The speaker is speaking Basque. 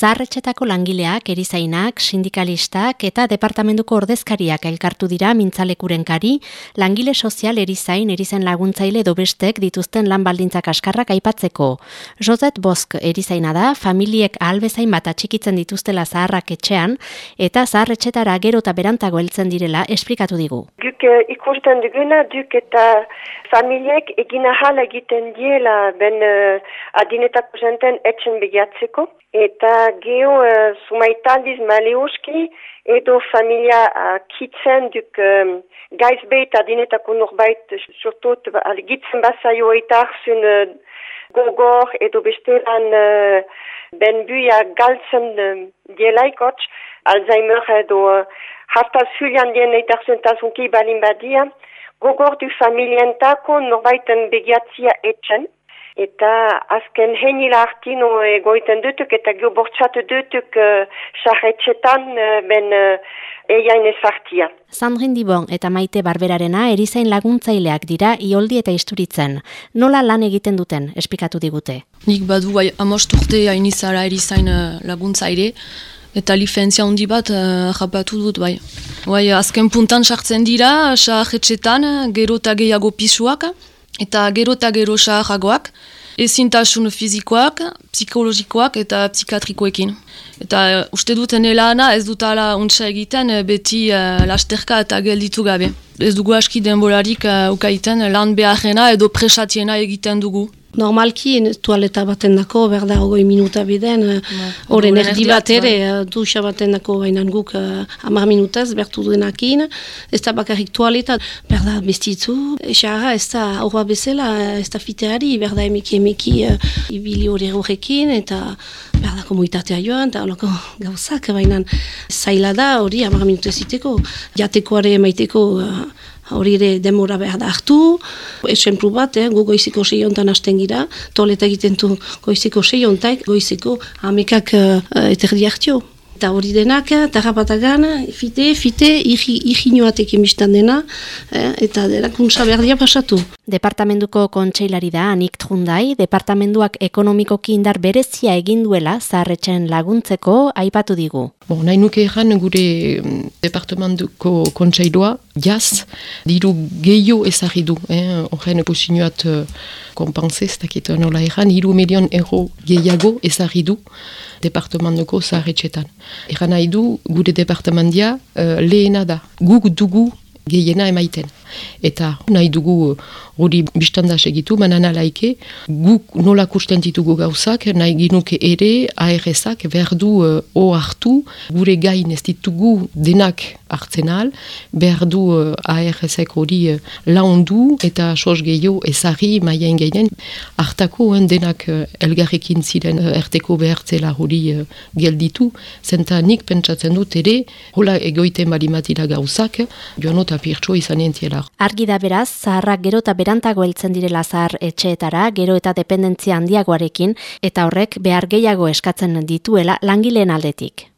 Zaharretxetako langileak, erizainak, sindikalistak eta departamentuko ordezkariak elkartu dira mintzalekuren kari, langile sozial erizain, erizain laguntzaile dobestek dituzten lan baldintzak askarrak aipatzeko. Joset Bosk erizaina da, familiek ahalbezain bat atxikitzen dituztela zaharrak etxean, eta zaharretxetara gero eta berantago heltzen direla esplikatu digu. Duk eh, ikusten duguna, duk eta familiek egin ahal egiten diela ben uh, adinetako zenten etxen begiatzeko, eta geho uh, sumaitaldiz maleuski edo familia uh, kitzen duk um, gaizbeit adinetako norbait surtot algitzen bazaio eta arzun uh, gogor edo bestelan uh, ben buia galtzen uh, dielaikotx Alzheimer edo uh, hartaz hulian dien eta arzun tazunki balin badia. Gogor du familientako norbaiten begiatzia etxen eta azken henila hartino egoiten dutuk eta gio bortxatu dutuk sarretxetan uh, uh, ben uh, eiain ezartia. Sandrin Dibon eta Maite Barberarena erizain laguntzaileak dira ioldi eta isturitzen. Nola lan egiten duten, espikatu digute? Nik badu bai, amost urte hainizara erizain laguntzaile, eta lifentzia handi bat uh, rapatu dut bai. Bai, azken puntan sartzen dira, sarretxetan, gero eta gehiago pisuak, eta gero eta gero saharragoak, ezintasun fizikoak, psikologikoak eta psikiatrikoekin. Eta uh, uste duten elana ez dut ala untsa egiten uh, beti uh, lasterka eta gelditu gabe. Ez dugu aski denbolarik uh, ukaiten lan beharrena edo presatiena egiten dugu. Normalki, tualeta baten dako, berda hogoi minuta biden, eh, bai. horren uh, erdi bat ere, uh, duxa baten dako bainan guk uh, amar minutaz, bertu duenakin, ez da bakarrik tualeta, berda bestitzu, esara ez da horra bezala, ez da fiteari, berda emeki emeki uh, ibili hori horrekin, eta berda komunitatea joan, eta horako gauzak bainan zaila da hori amar minutaz iteko, jatekoare emaiteko uh, hori ere demora behar da hartu, esenplu bat, eh, gu goiziko seiontan hasten gira, toleta egiten du goiziko seiontak, goiziko amekak uh, eterdi hartio. Eta hori denak, tarrapatagan, fite, fite, irginoatek emistan dena, eh, eta denak unsa behar pasatu. Departamentuko kontseilari da Anik Trundai, departamentuak ekonomikoki indar berezia egin duela zaharretxen laguntzeko aipatu digu. Bon, nahi nuke erran gure mm, departamentuko kontseiloa, jaz, diru gehiago ezagri du. Eh? Horren posinoat uh, ez dakit nola erran, hiru milion euro gehiago ezagri du zaharretxetan. Eran nahi du, gure departamentia uh, lehena da. Guk dugu gehiena emaiten. Eta nahi dugu hori biztanda segitu, manan alaike, guk nola kusten ditugu gauzak, nahi ginuke ere, ARS-ak behar du uh, hartu, gure gain ez ditugu denak hartzen al, behar du uh, ARS-ek hori uh, laundu eta sos gehiago ezari maien geinen, hartako uh, denak uh, elgarrekin ziren uh, erteko behartzela hori uh, gelditu, zenta nik pentsatzen dut ere, hola egoiten balimatila gauzak, joan eta pirtso izan entziela. Argi da beraz, zaharrak gero eta berantago heltzen direla zahar etxeetara, gero eta dependentzia handiagoarekin, eta horrek behar gehiago eskatzen dituela langileen aldetik.